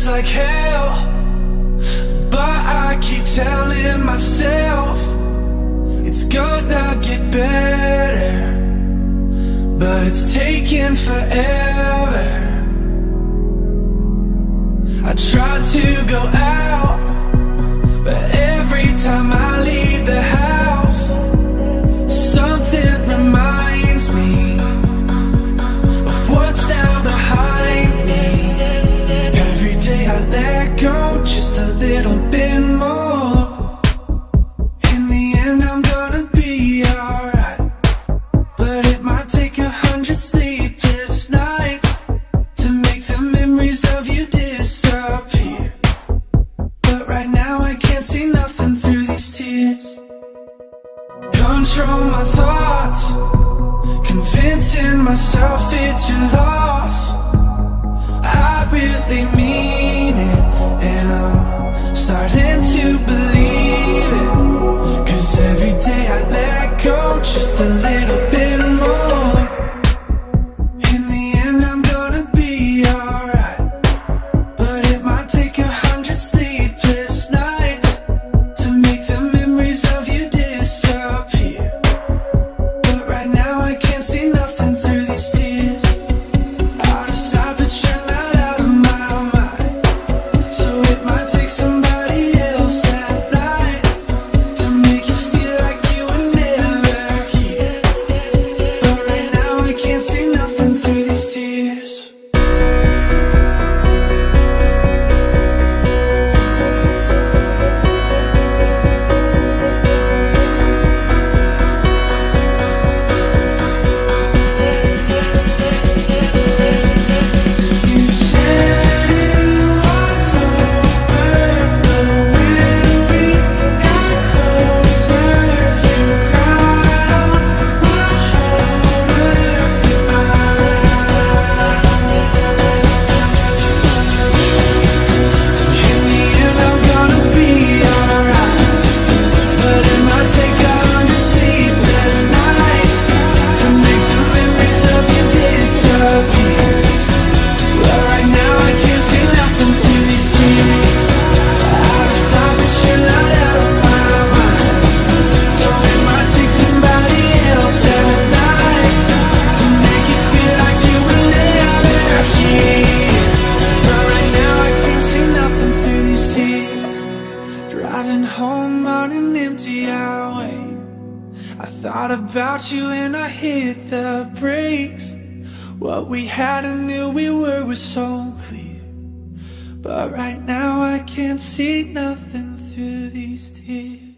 feels like hell. But I keep telling myself It's gonna get better. But it's taking forever. I tried to go out But control my thoughts Convincing myself it's a loss I really mean Driving home on an empty highway. I thought about you and I hit the brakes. What we had and knew we were was so clear. But right now I can't see nothing through these tears.